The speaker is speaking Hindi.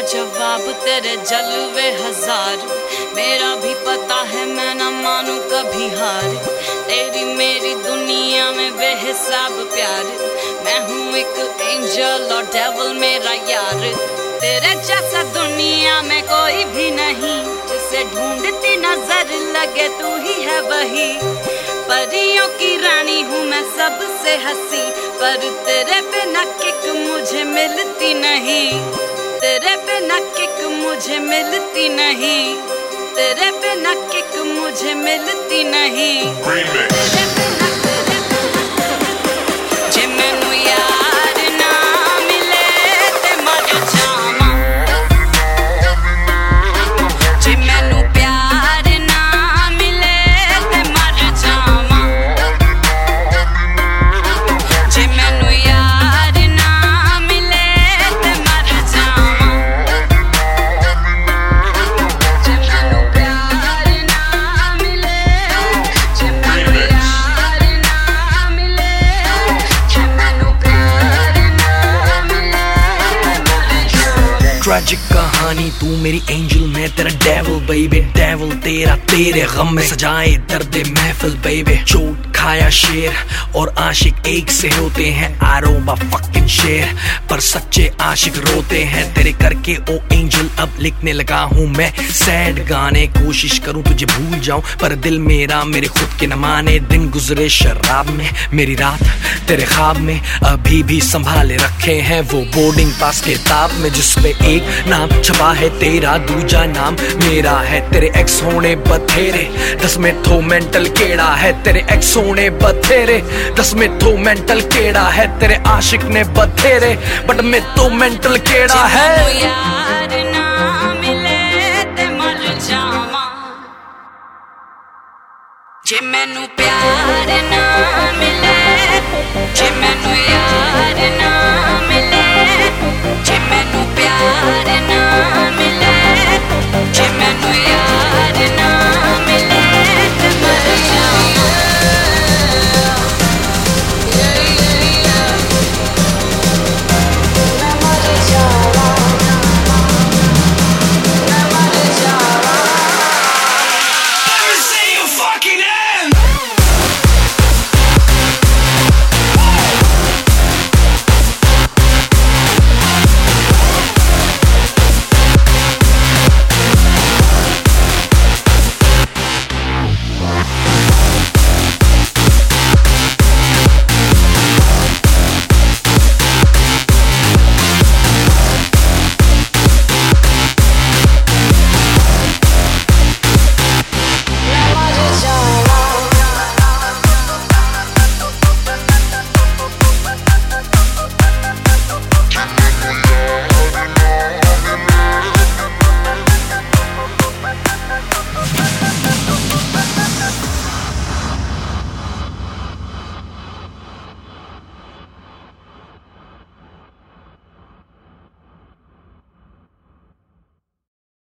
जवाब तेरे जलवे हज़ार। मेरा भी पता है मैं ना मानू कभी हार। तेरी मेरी दुनिया में बेहिसाब प्यार। मैं हूँ एक एंजल और डेवल मेरा यार। तेरे जैसा दुनिया में कोई भी नहीं, जिसे ढूंढती नज़र लगे तू ही है वही। परियों की रानी हूँ मैं सबसे हँसी, पर तेरे बिना किक मुझे मिलती नहीं। तेरे बिना किक मुझे मिलती नहीं। तेरे बिना किक मुझे मिलती नहीं। तेरे बिना ट्रैजिक कहानी, तू मेरी एंजल मैं तेरा डेवल बेबी डेविल तेरा तेरे गम में सजाए दर्द महफिल बेबी चोट, खाया, शेर और आशिक एक से होते हैं आरोबा फकिंग शेर। पर सच्चे आशिक रोते हैं, तेरे करके ओ एंजल अब लिखने लगा हूँ मैं। सैड गाने, कोशिश करूँ तुझे भूल जाऊँ, पर दिल मेरा मेरे खुद के न माने। दिन गुजरे शराब में, मेरी रात तेरे ख्वाब में। अभी भी संभाले रखे हैं वो बोर्डिंग पास किताब में, जिसपे एक एक नाम छपा है तेरा दूजा नाम मेरा है। तेरे एक्स होने बथेरे दस में तो थो मेंटल केड़ा है। तेरे एक्स होने बथेरे दस में तो थो मेंटल केड़ा है। तेरे आशिक ने बथेरे बट में तो मेंटल केड़ा है। जे मैनू प्यार ना मिले जे मैनू यार ना मिले